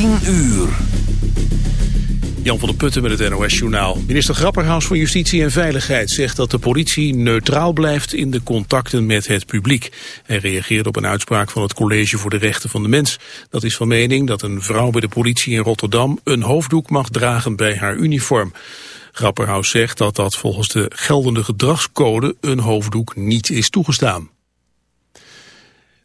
10 uur. Jan van der Putten met het NOS-journaal. Minister Grapperhaus van Justitie en Veiligheid zegt dat de politie neutraal blijft in de contacten met het publiek. Hij reageert op een uitspraak van het College voor de Rechten van de Mens. Dat is van mening dat een vrouw bij de politie in Rotterdam een hoofddoek mag dragen bij haar uniform. Grapperhaus zegt dat dat volgens de geldende gedragscode een hoofddoek niet is toegestaan.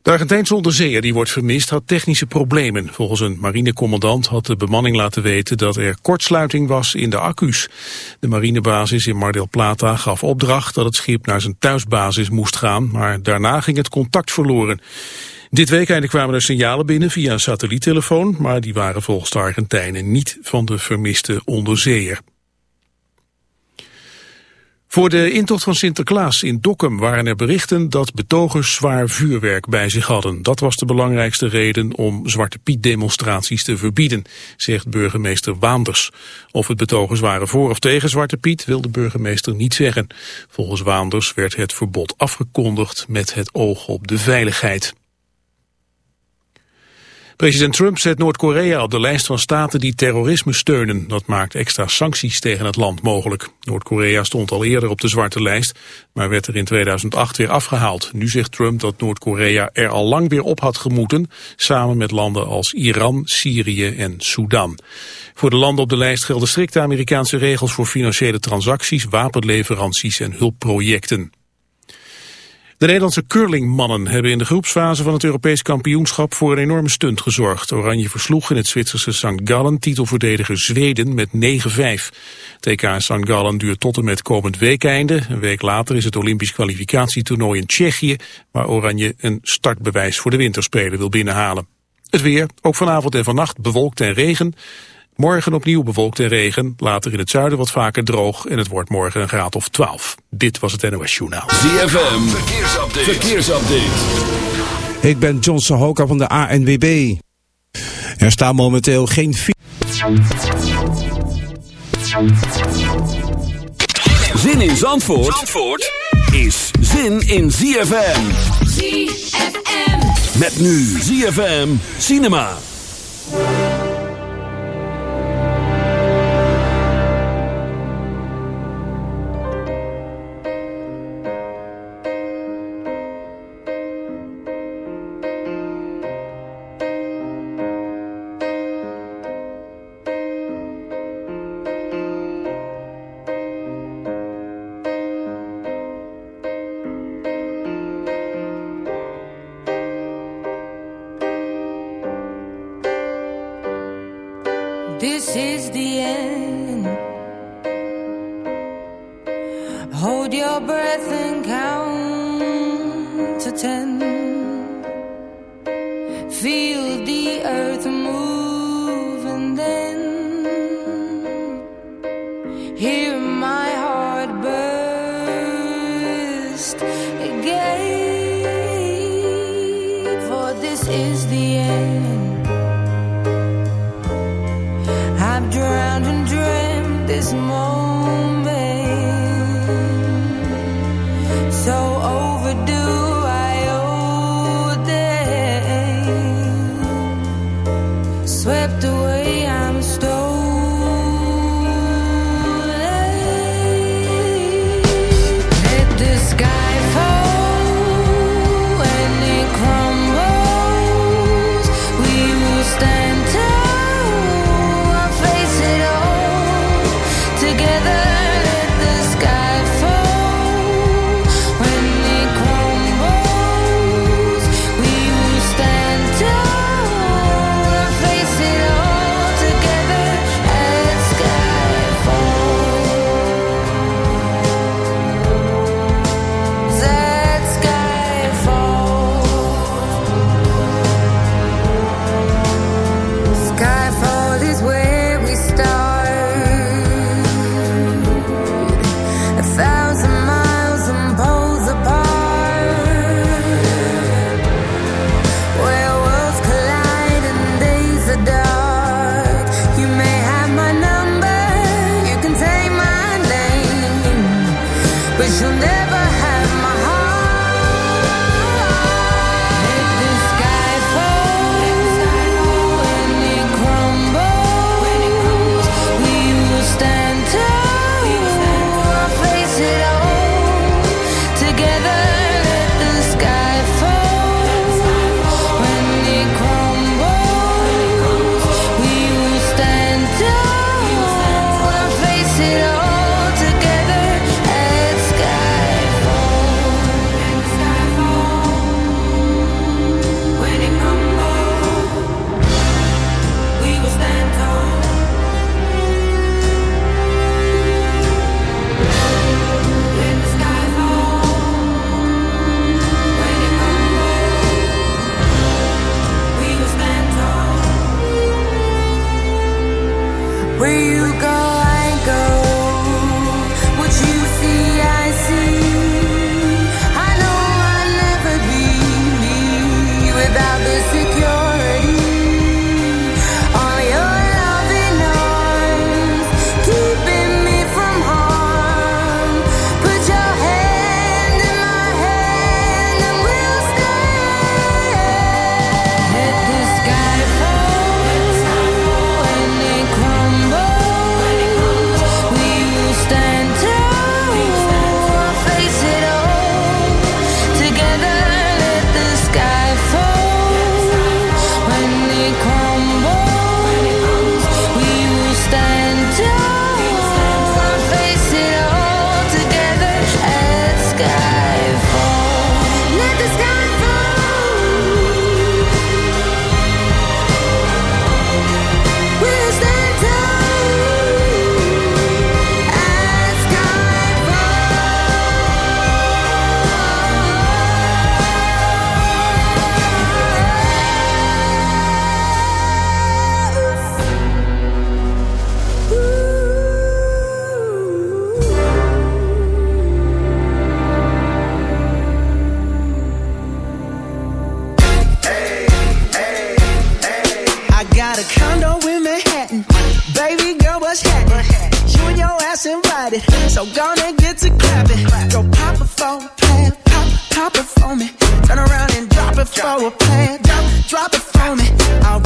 De Argentijnse onderzeeër die wordt vermist had technische problemen. Volgens een marinecommandant had de bemanning laten weten dat er kortsluiting was in de accu's. De marinebasis in Mar del Plata gaf opdracht dat het schip naar zijn thuisbasis moest gaan, maar daarna ging het contact verloren. Dit weekende kwamen er signalen binnen via een satelliettelefoon, maar die waren volgens de Argentijnen niet van de vermiste onderzeeër. Voor de intocht van Sinterklaas in Dokkum waren er berichten dat betogers zwaar vuurwerk bij zich hadden. Dat was de belangrijkste reden om Zwarte Piet demonstraties te verbieden, zegt burgemeester Waanders. Of het betogers waren voor of tegen Zwarte Piet wil de burgemeester niet zeggen. Volgens Waanders werd het verbod afgekondigd met het oog op de veiligheid. President Trump zet Noord-Korea op de lijst van staten die terrorisme steunen. Dat maakt extra sancties tegen het land mogelijk. Noord-Korea stond al eerder op de zwarte lijst, maar werd er in 2008 weer afgehaald. Nu zegt Trump dat Noord-Korea er al lang weer op had gemoeten, samen met landen als Iran, Syrië en Sudan. Voor de landen op de lijst gelden strikte Amerikaanse regels voor financiële transacties, wapenleveranties en hulpprojecten. De Nederlandse curlingmannen hebben in de groepsfase van het Europees kampioenschap voor een enorme stunt gezorgd. Oranje versloeg in het Zwitserse St. Gallen titelverdediger Zweden met 9-5. TK St. Gallen duurt tot en met komend weekeinde. Een week later is het Olympisch kwalificatietoernooi in Tsjechië, waar Oranje een startbewijs voor de winterspelen wil binnenhalen. Het weer, ook vanavond en vannacht bewolkt en regen. Morgen opnieuw bewolkt en regen, later in het zuiden wat vaker droog en het wordt morgen een graad of 12. Dit was het NOS Journaal. ZFM, verkeersupdate. verkeersupdate. Ik ben John Sahoka van de ANWB. Er staan momenteel geen... Zin in Zandvoort, Zandvoort is zin in ZFM. ZFM. Met nu ZFM Cinema. swept away, I'm stolen.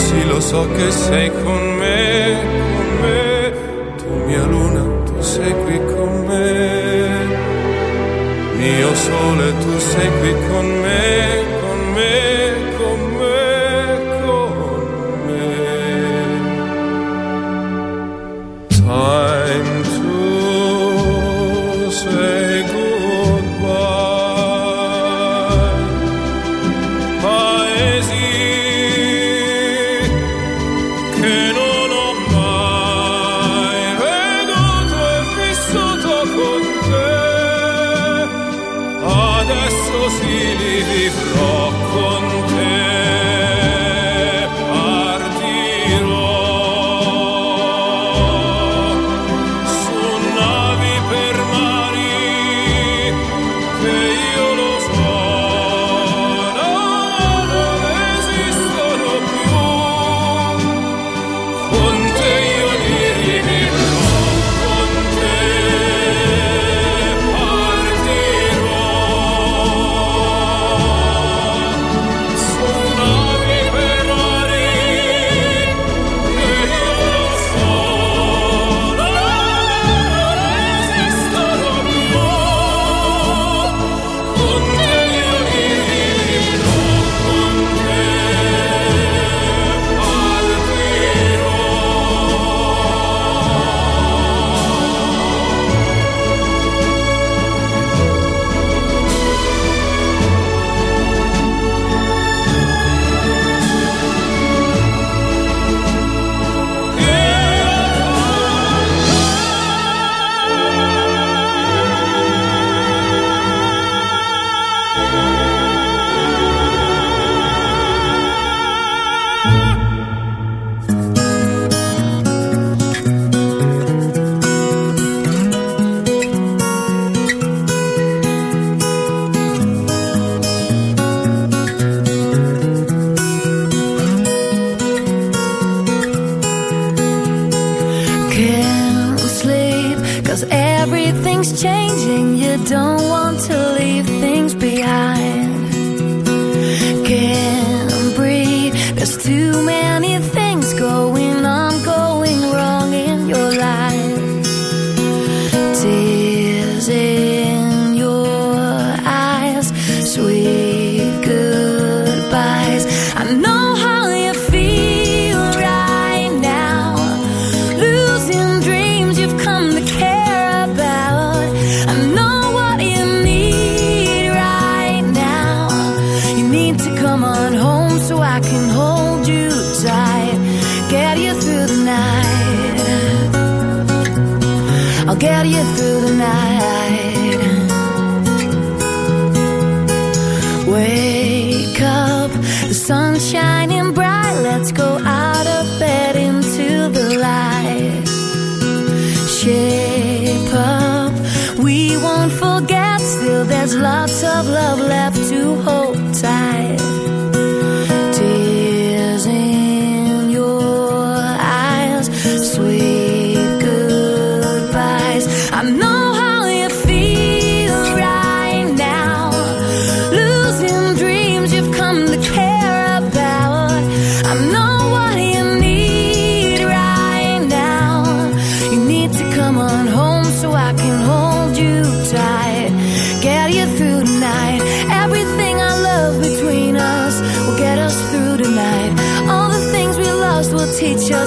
sì lo so che sei con me, con me. Tu mia luna, tu sei qui con me. Mio sole, tu sei qui con me.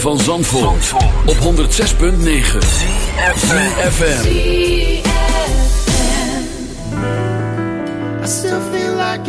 van Zandvoort, Zandvoort. op 106.9 CFFM I still feel like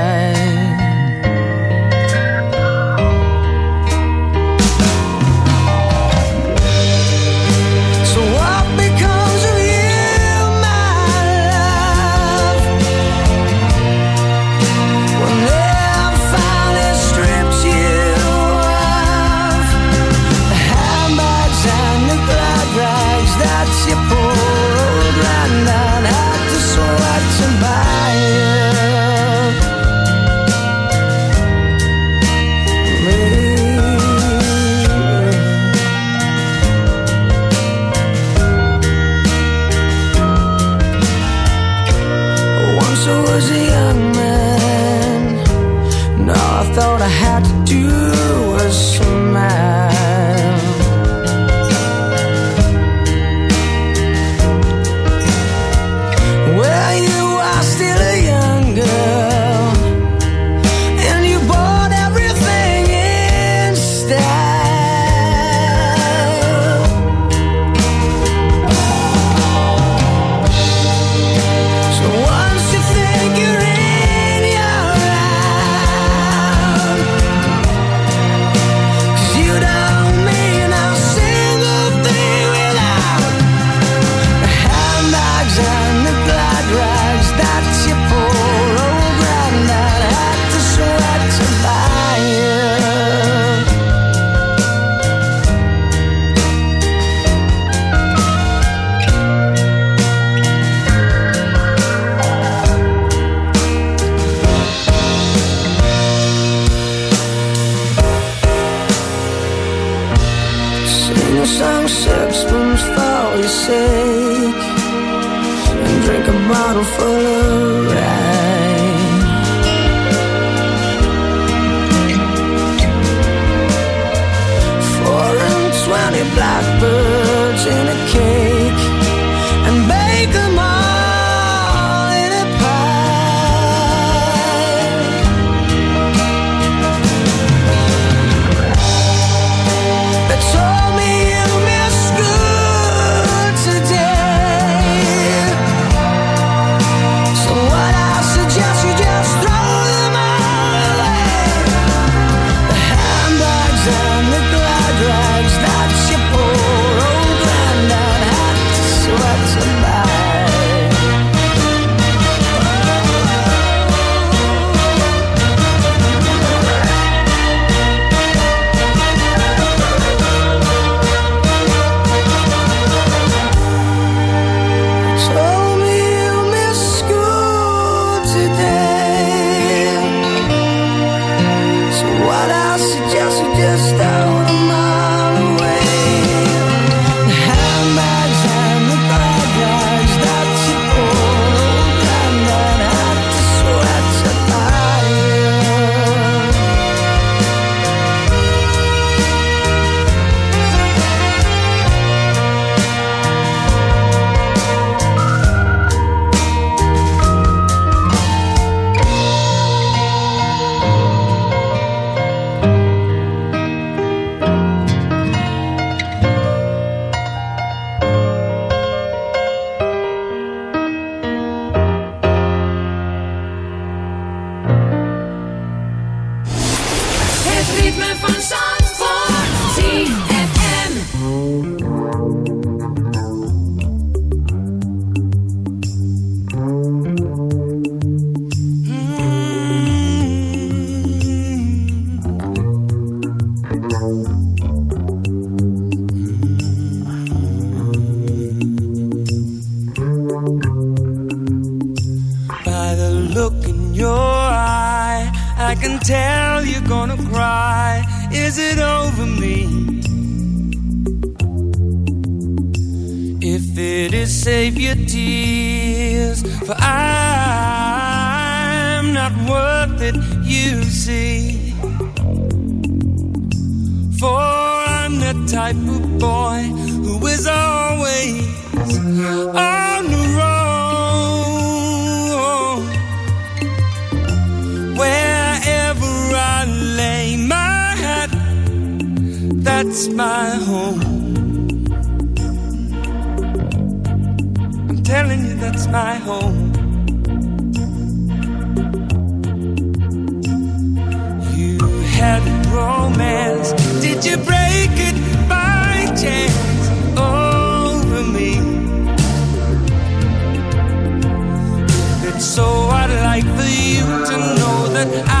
so, I'd like for you to know that I'm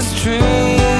is true.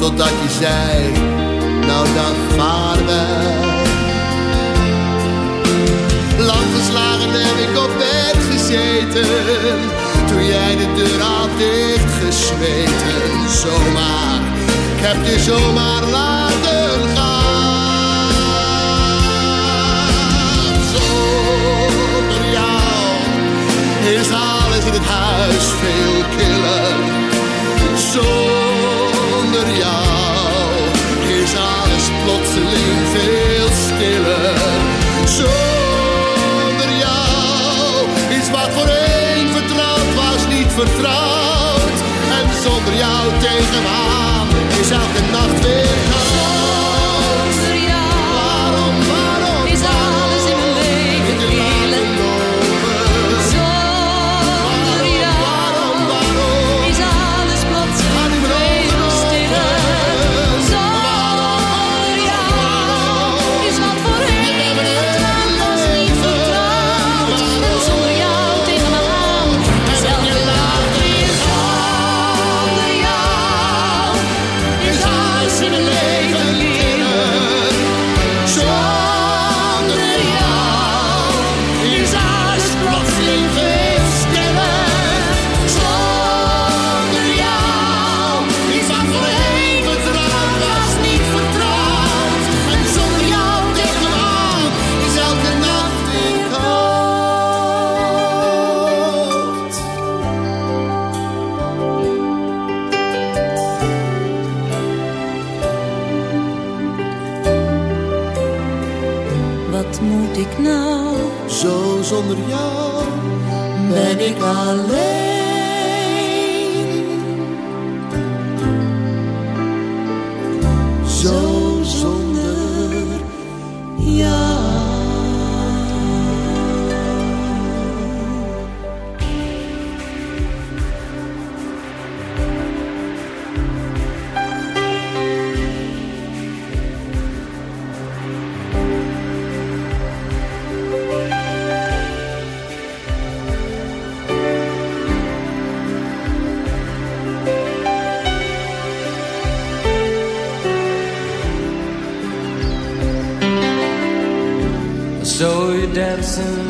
totdat je zei, nou dan vaarwel. Lang geslagen heb ik op bed gezeten, toen jij de deur had dichtgesmeten. Zomaar, ik heb je zomaar laten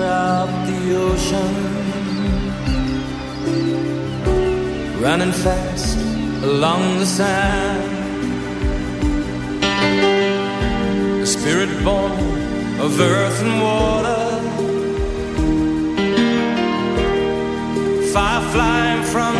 out the ocean. Running fast along the sand. A spirit born of earth and water. Fire flying from